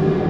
you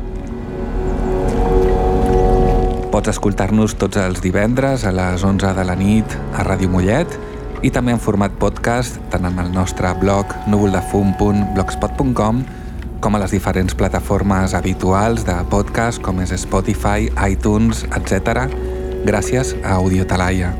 Pots escoltar-nos tots els divendres a les 11 de la nit a Ràdio Mollet i també en format podcast tant en el nostre blog núvoldefum.blogspot.com com a les diferents plataformes habituals de podcast com és Spotify, iTunes, etc. gràcies a Audio Talaia.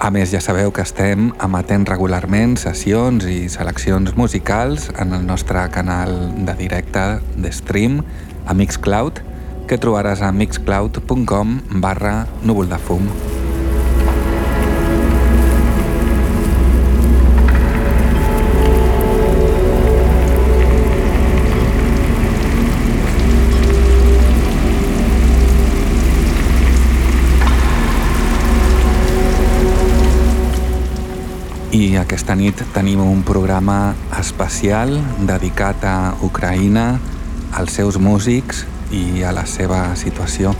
A més, ja sabeu que estem emetent regularment sessions i seleccions musicals en el nostre canal de directe de stream a Mixcloud, que trobaràs a mixcloud.com barra núvol de fum. I aquesta nit tenim un programa especial dedicat a Ucraïna, als seus músics i a la seva situació.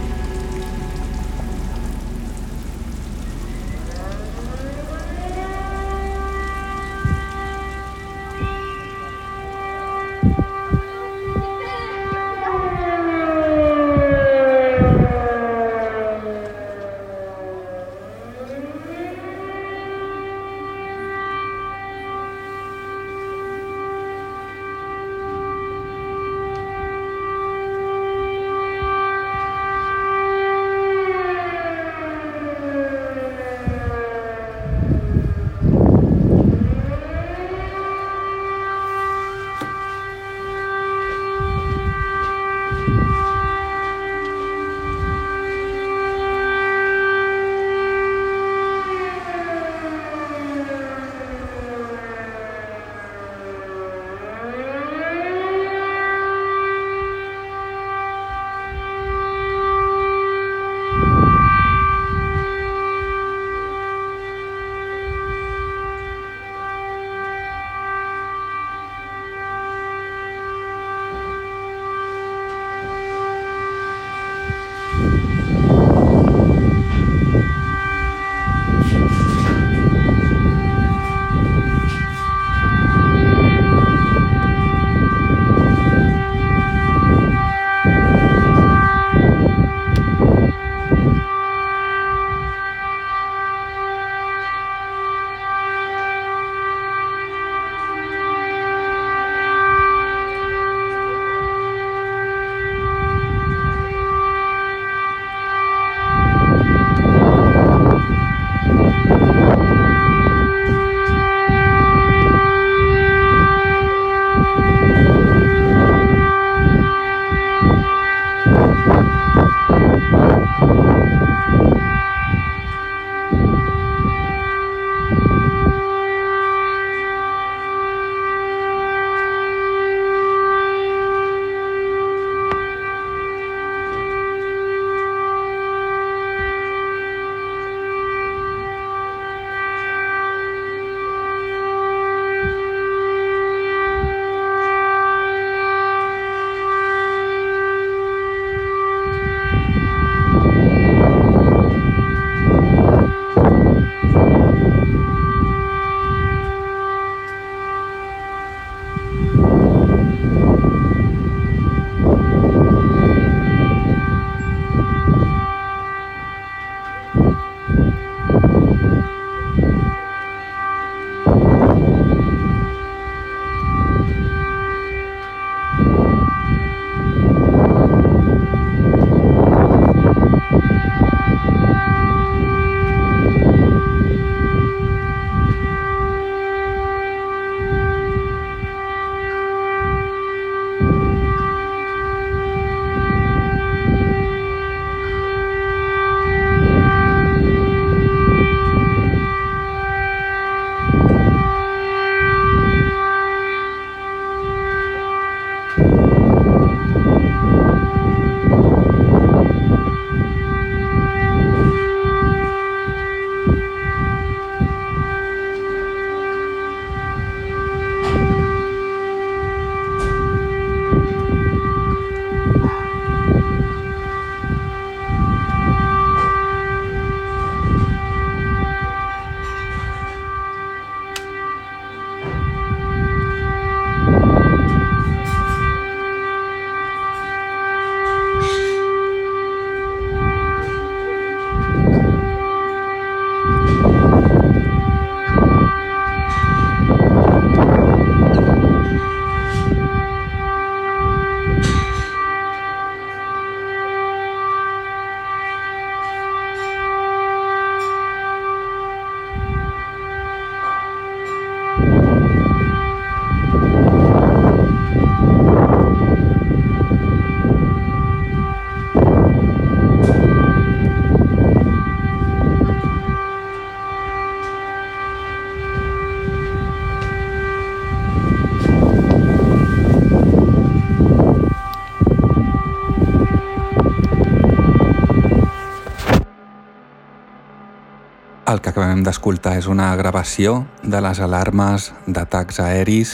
El que acabem d'escoltar és una gravació de les alarmes d'atacs aeris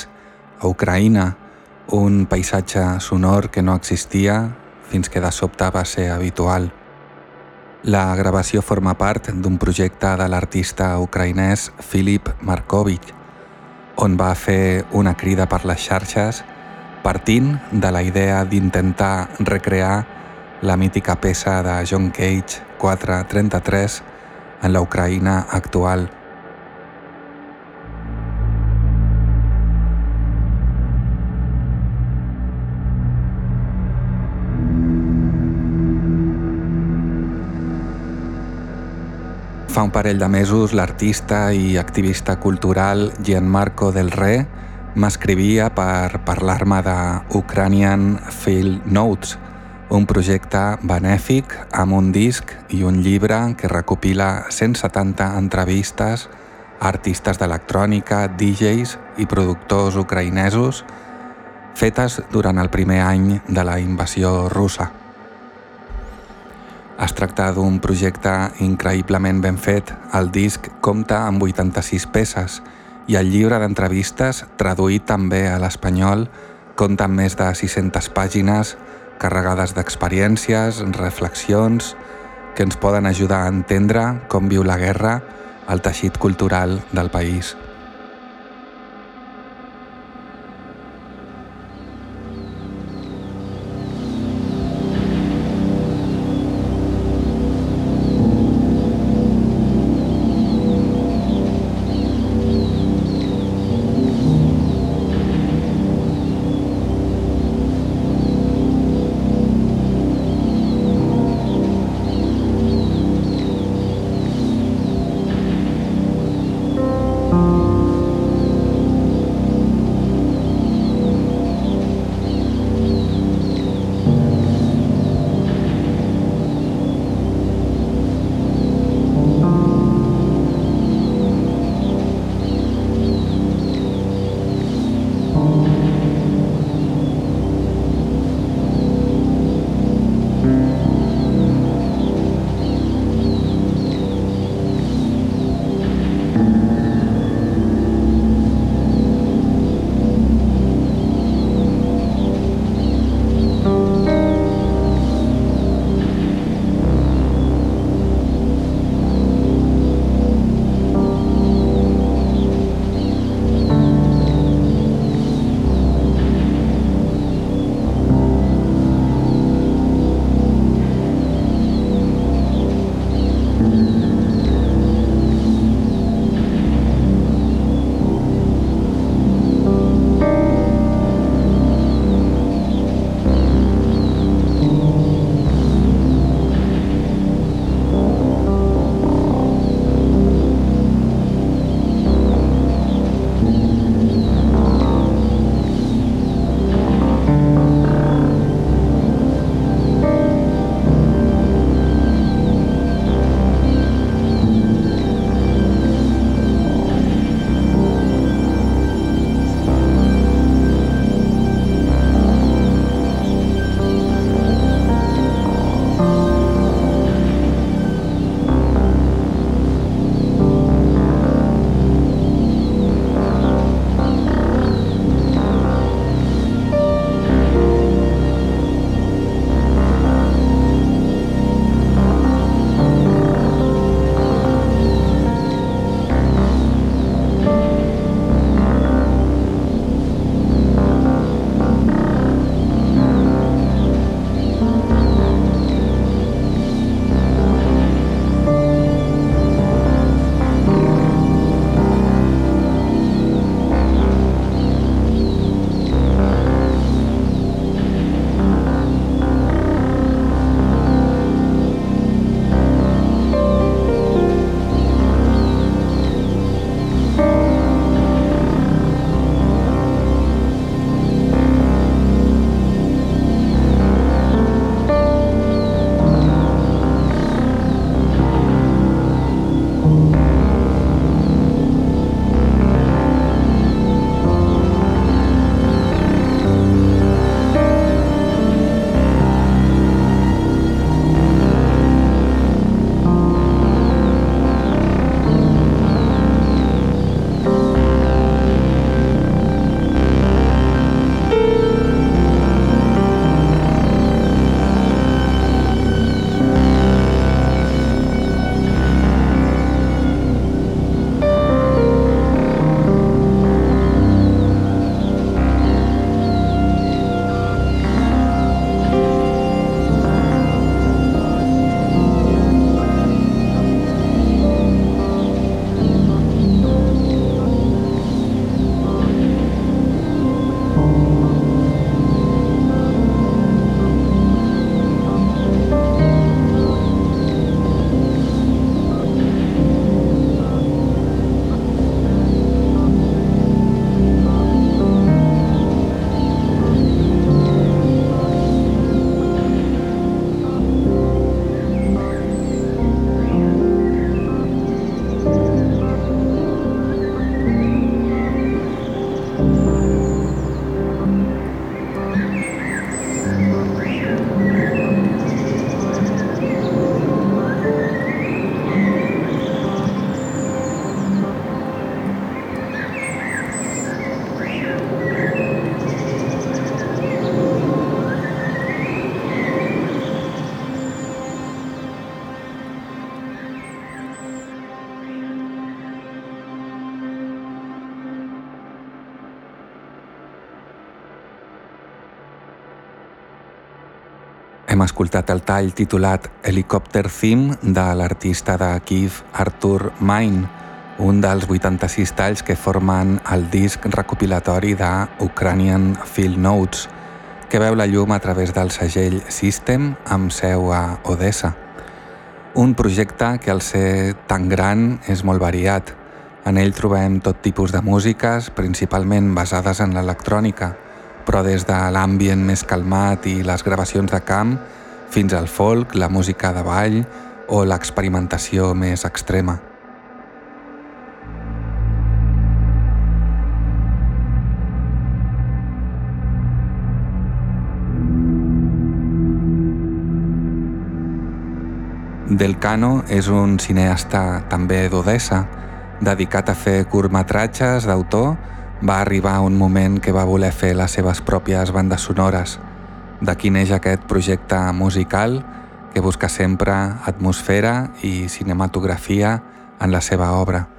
a Ucraïna, un paisatge sonor que no existia fins que de sobte va ser habitual. La gravació forma part d'un projecte de l'artista ucraïnès Filip Markovic, on va fer una crida per les xarxes partint de la idea d'intentar recrear la mítica peça de John Cage 433 en la Ucraïna actual. Fa un parell de mesos l'artista i activista cultural Gianmarco Del Re m'escrivia per parlar-me de Ukrainian Field Notes, un projecte benèfic amb un disc i un llibre que recopila 170 entrevistes a artistes d'electrònica, DJs i productors ucraïnesos fetes durant el primer any de la invasió russa. Es tracta d'un projecte increïblement ben fet. El disc compta amb 86 peces i el llibre d'entrevistes, traduït també a l'espanyol, compta amb més de 600 pàgines carregades d'experiències, reflexions que ens poden ajudar a entendre com viu la guerra al teixit cultural del país. Hem escoltat el tall titulat Helicopter Theme de l'artista de Keith Arthur Mine, un dels 86 talls que formen el disc recopilatori de Ukrainian Field Notes, que veu la llum a través del segell System amb seu a Odessa. Un projecte que al ser tan gran és molt variat. En ell trobem tot tipus de músiques, principalment basades en l'electrònica, però des de l'ambient més calmat i les gravacions de camp fins al folk, la música de ball o l'experimentació més extrema. Del Cano és un cineasta també d'Odessa, dedicat a fer curtmetratges d'autor va arribar un moment que va voler fer les seves pròpies bandes sonores. D'aquí neix aquest projecte musical que busca sempre atmosfera i cinematografia en la seva obra.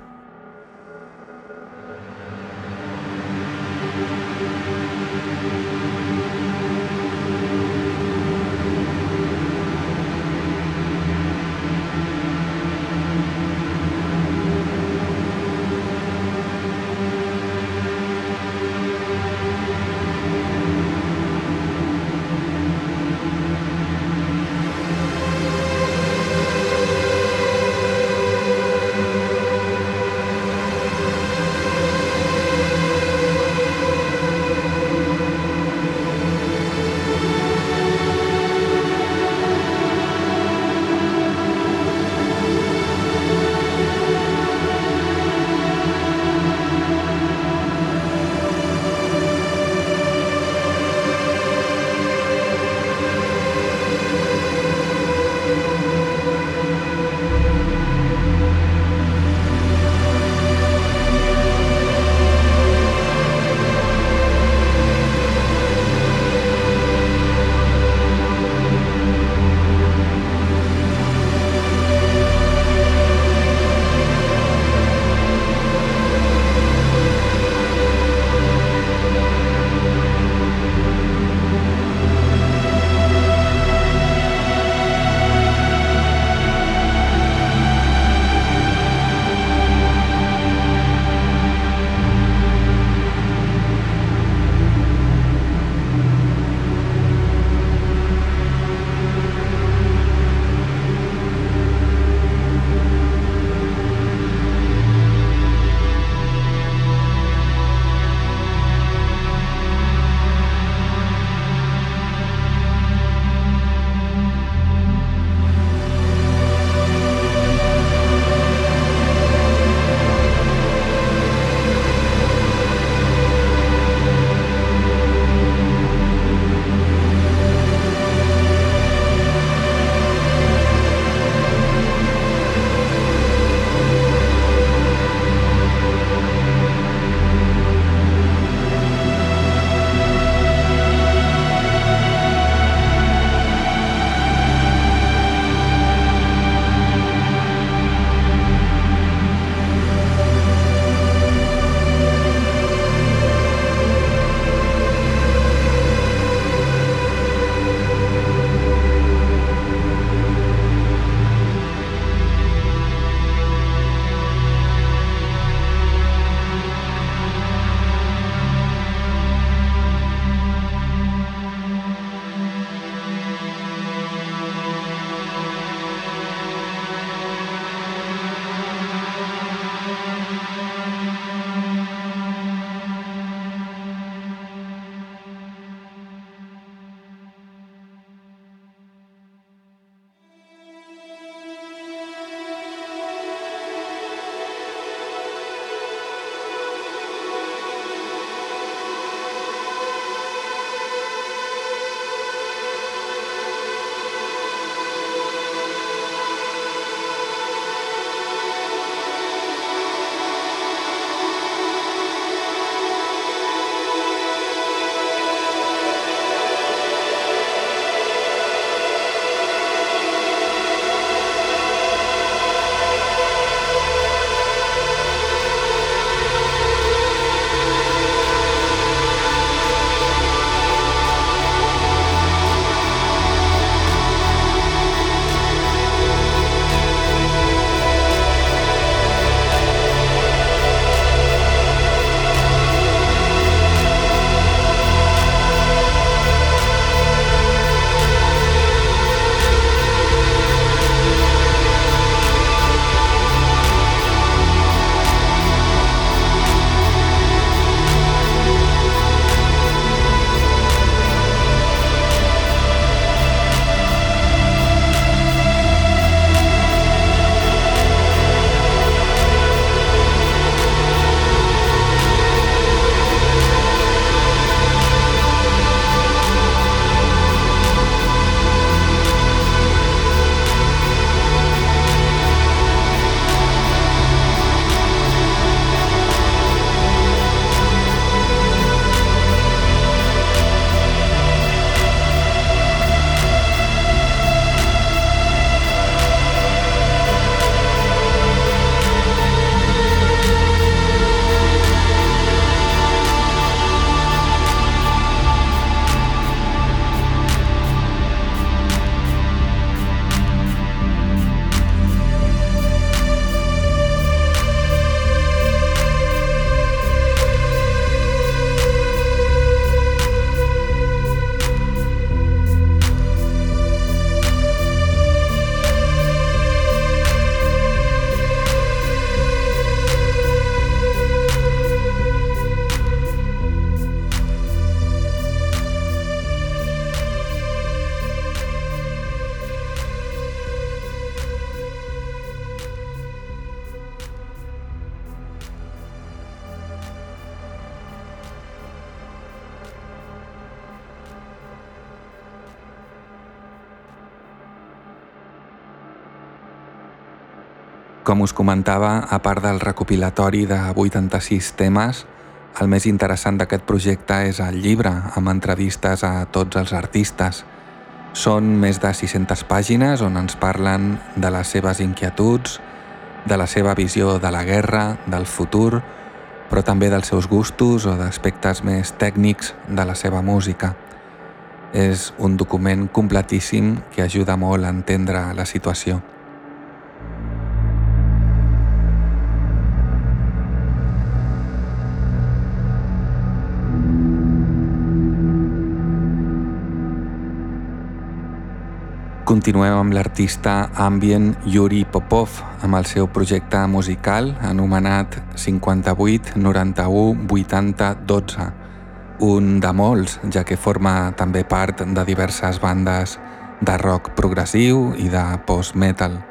Us comentava, a part del recopilatori de 86 temes, el més interessant d'aquest projecte és el llibre, amb entrevistes a tots els artistes. Són més de 600 pàgines on ens parlen de les seves inquietuds, de la seva visió de la guerra, del futur, però també dels seus gustos o d'aspectes més tècnics de la seva música. És un document completíssim que ajuda molt a entendre la situació. Continuem amb l'artista ambient Yuri Popov amb el seu projecte musical anomenat 58 91 80 12 un de molts, ja que forma també part de diverses bandes de rock progressiu i de post-metal.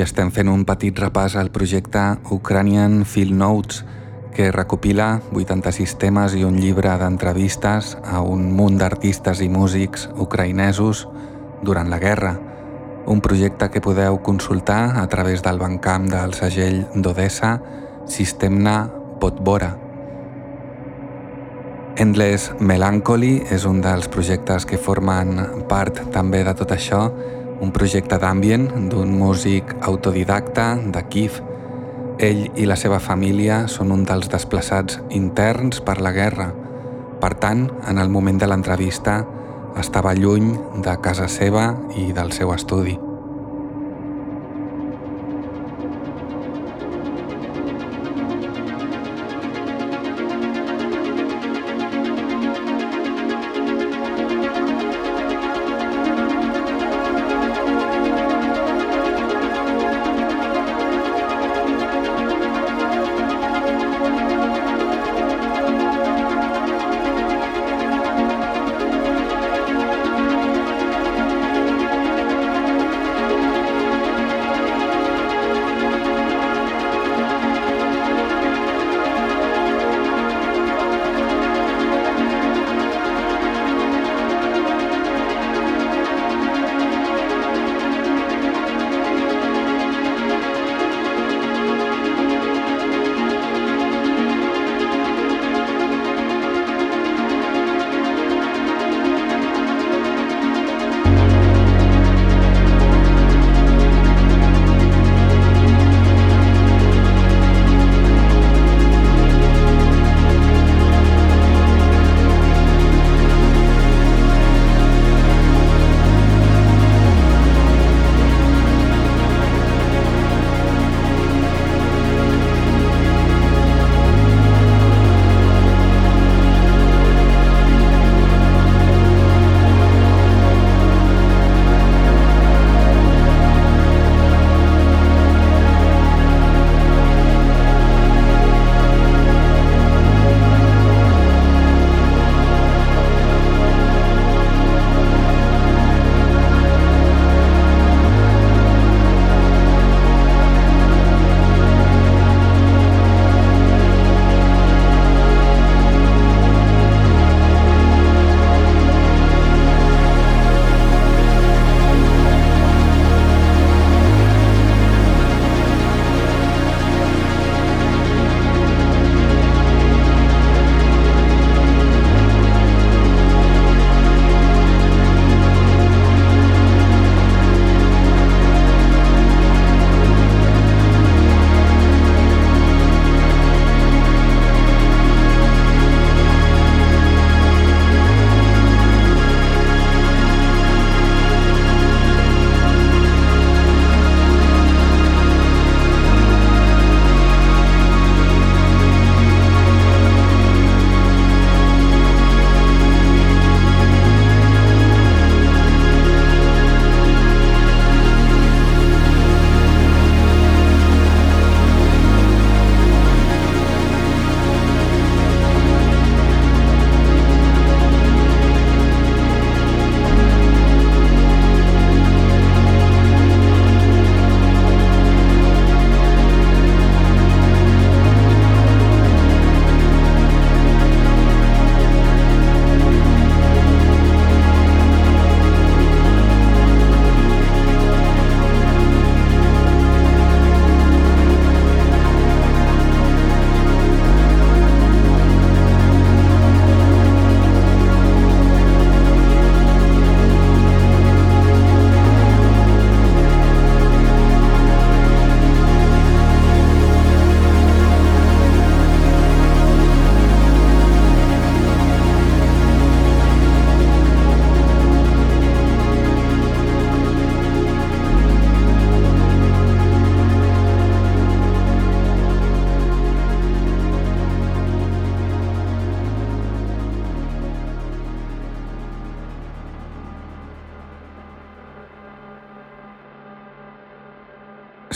Estem fent un petit repàs al projecte Ukrainian Field Notes, que recopila 86 temes i un llibre d'entrevistes a un munt d'artistes i músics ucraïnesos durant la guerra, un projecte que podeu consultar a través del bancamp del segell d'Odessa Sistemna Podbora. Endless Melancholy és un dels projectes que formen part també de tot això, un projecte d'ambient d'un músic autodidacta de Kiev. Ell i la seva família són un dels desplaçats interns per la guerra. Per tant, en el moment de l'entrevista, estava lluny de casa seva i del seu estudi.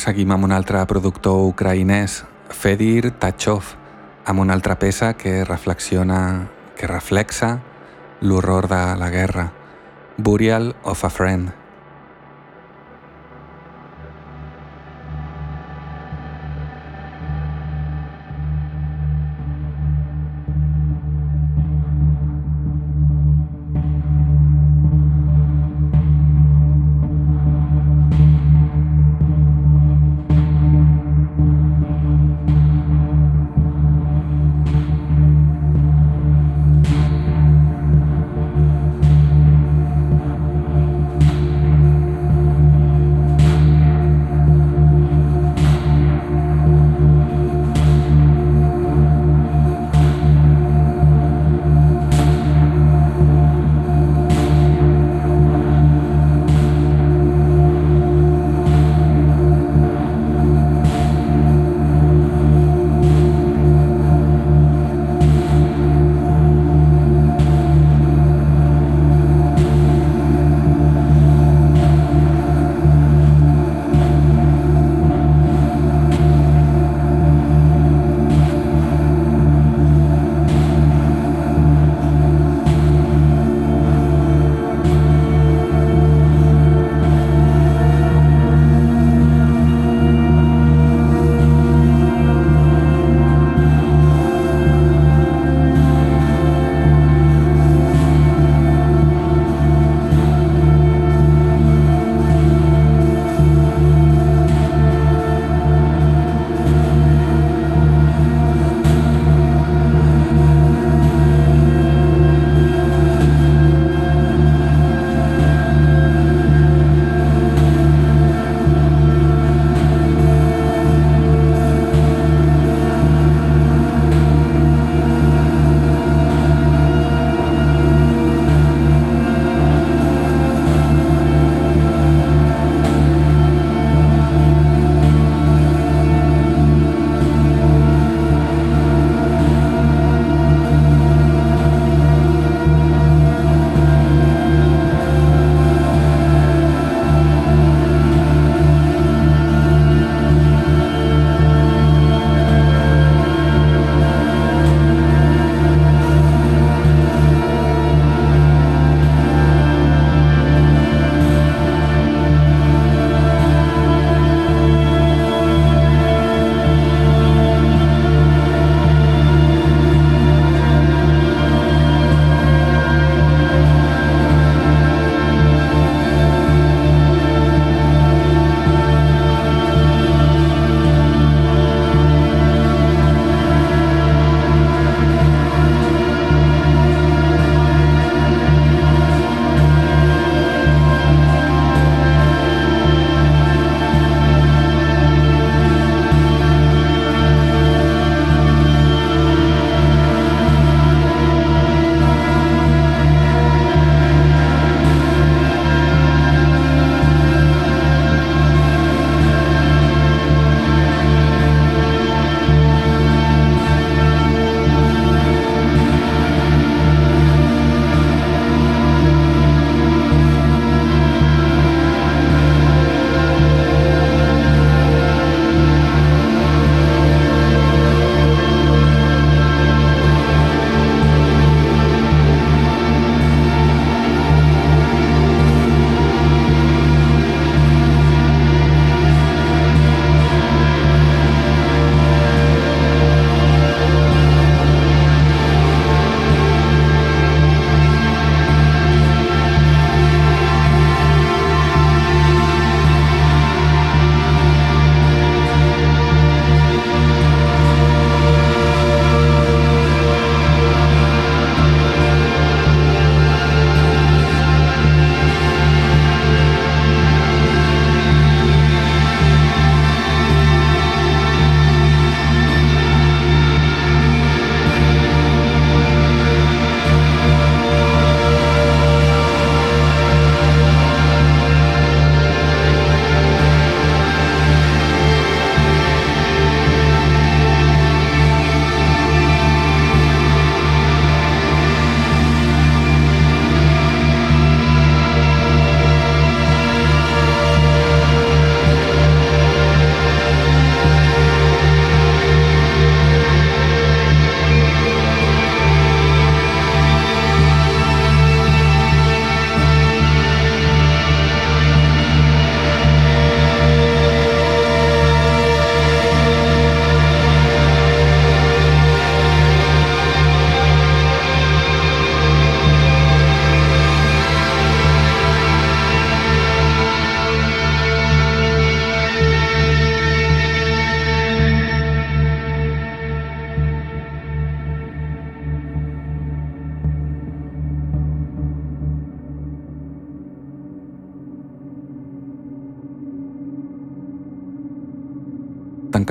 Seguim amb un altre productor ucraïnès, Fedir Tachov, amb una altra peça que reflexiona, que reflexa l'horror de la guerra, Burial of a Friend.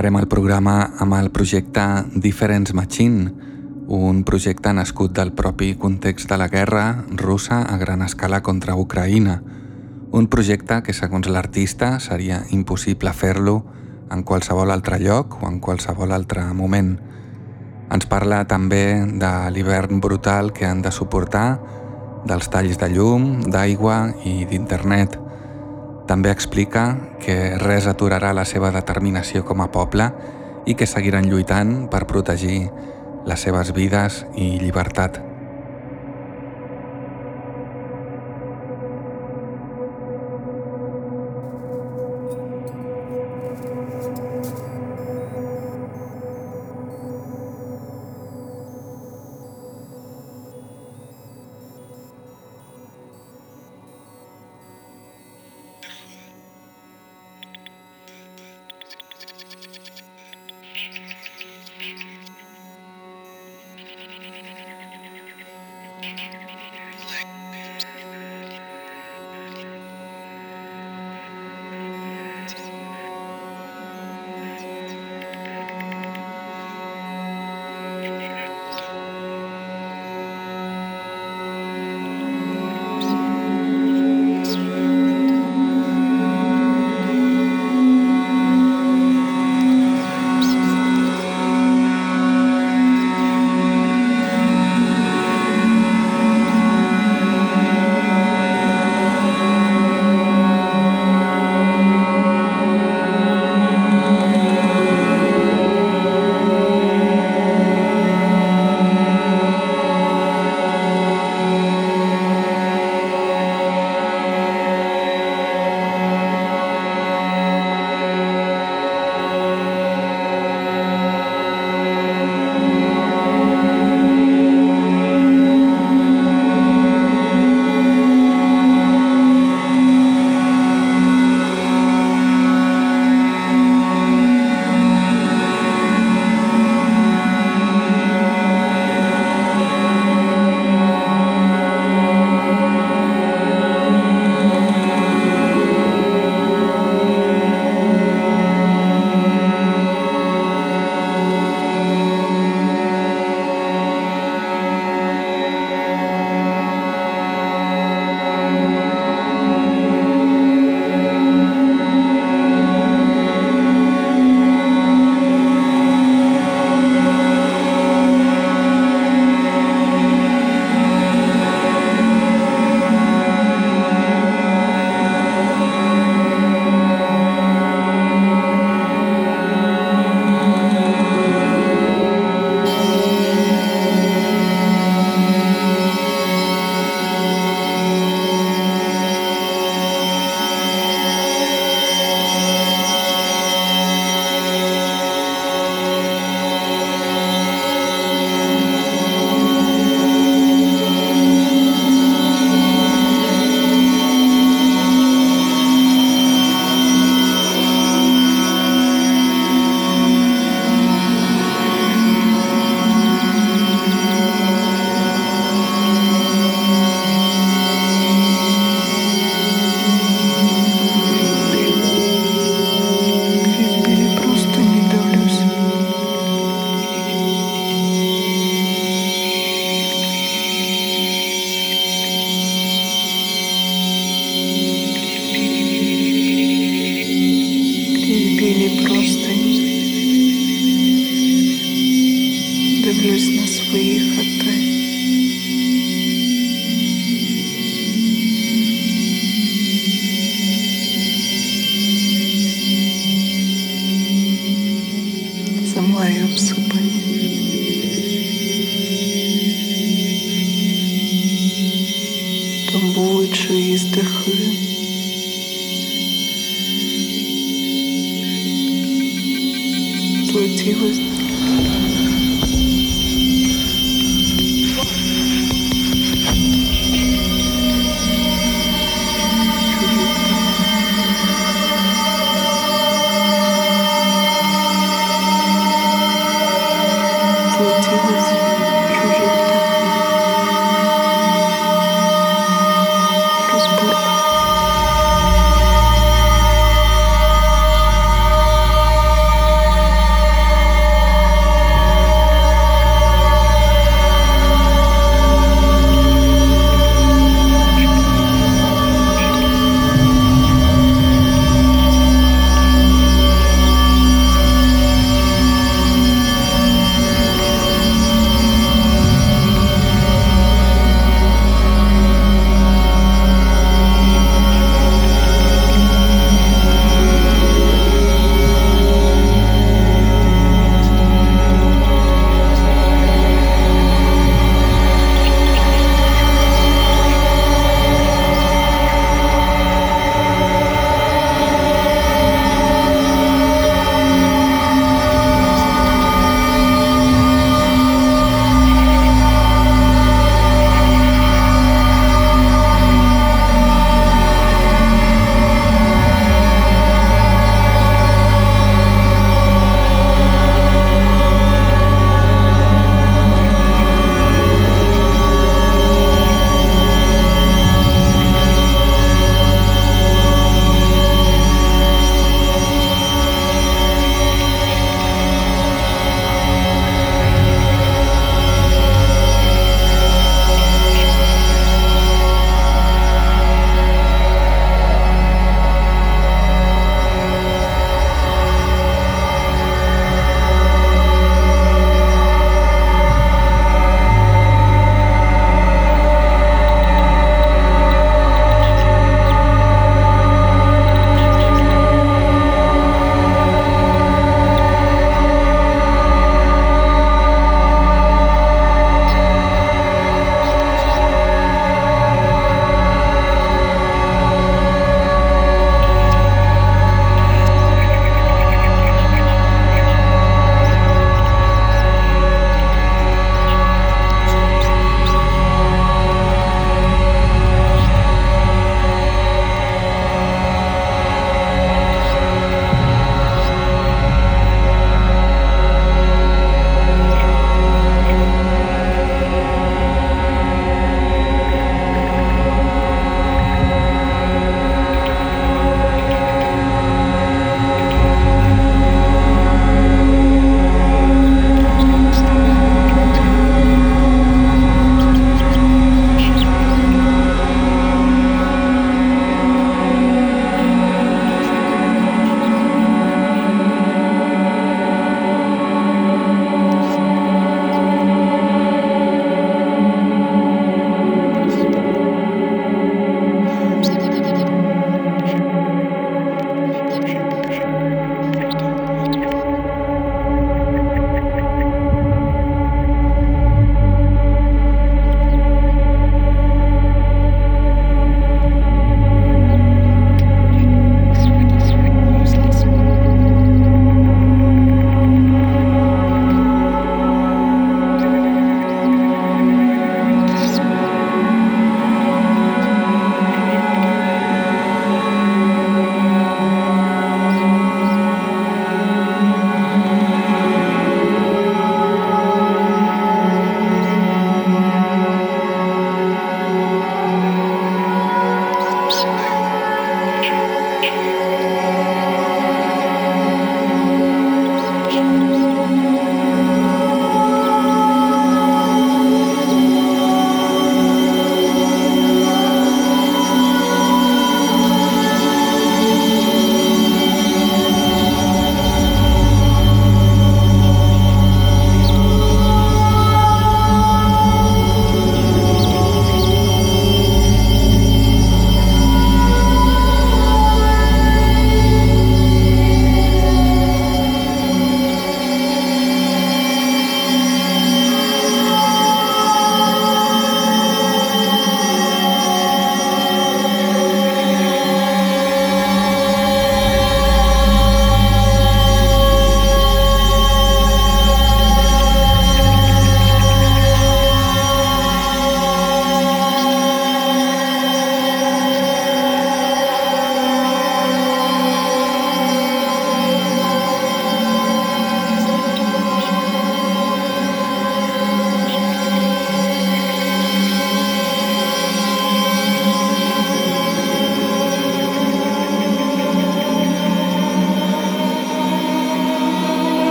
Tancarem el programa amb el projecte Difference Machine, un projecte nascut del propi context de la guerra russa a gran escala contra Ucraïna, un projecte que segons l'artista seria impossible fer-lo en qualsevol altre lloc o en qualsevol altre moment. Ens parla també de l'hivern brutal que han de suportar, dels talls de llum, d'aigua i d'internet. També explica que res aturarà la seva determinació com a poble i que seguiran lluitant per protegir les seves vides i llibertat.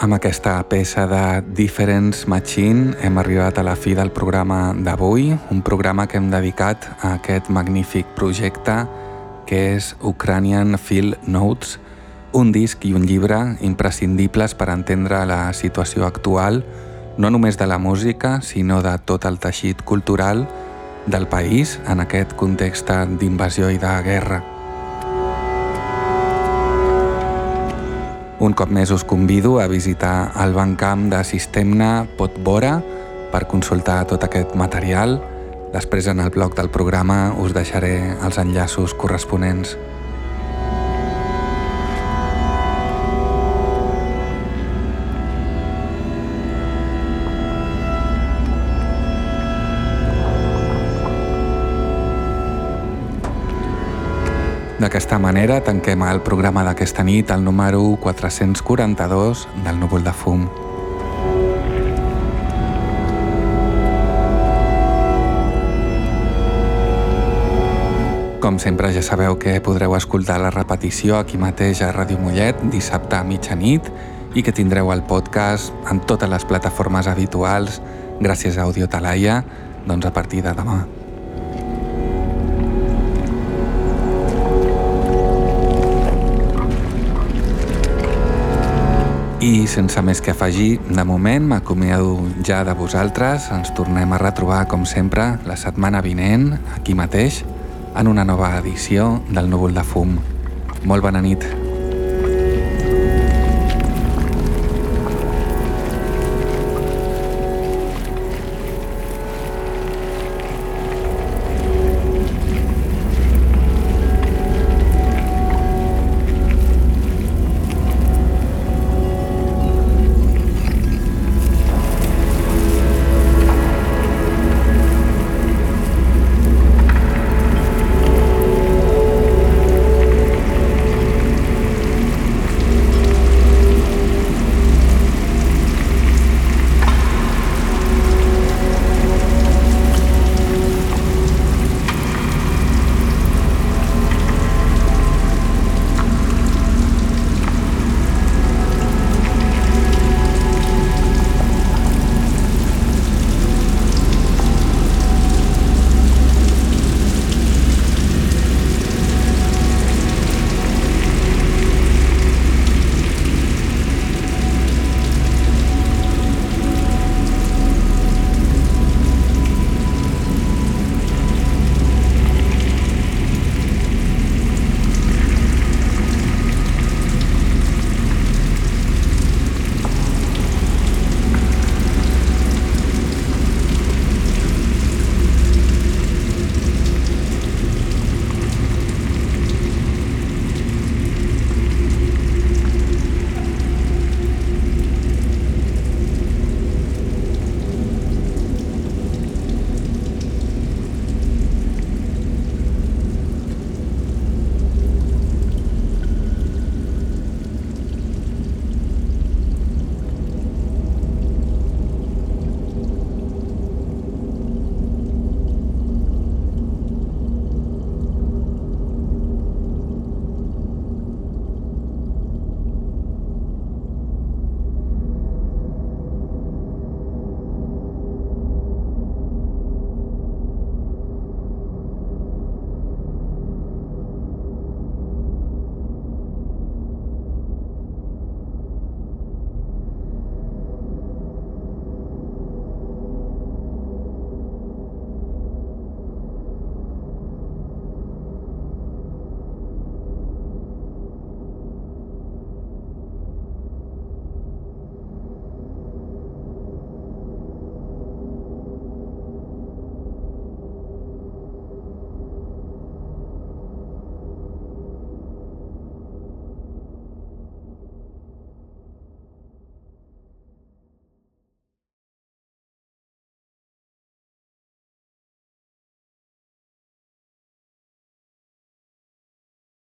Amb aquesta peça de Difference Machine hem arribat a la fi del programa d'avui, un programa que hem dedicat a aquest magnífic projecte que és Ukrainian Field Notes, un disc i un llibre imprescindibles per entendre la situació actual, no només de la música, sinó de tot el teixit cultural del país en aquest context d'invasió i de guerra. Un cop més us convido a visitar el bancamp de Sistemna Potvora per consultar tot aquest material. Després en el blog del programa us deixaré els enllaços corresponents. D'aquesta manera tanquem el programa d'aquesta nit, el número 442 del núvol de fum. Com sempre ja sabeu que podreu escoltar la repetició aquí mateix a Ràdio Mollet dissabte a mitjanit i que tindreu el podcast en totes les plataformes habituals gràcies a Audio Talaia doncs a partir de demà. I sense més que afegir, de moment m'acomiado ja de vosaltres. Ens tornem a retrobar, com sempre, la setmana vinent, aquí mateix, en una nova edició del Núvol de Fum. Molt bona nit.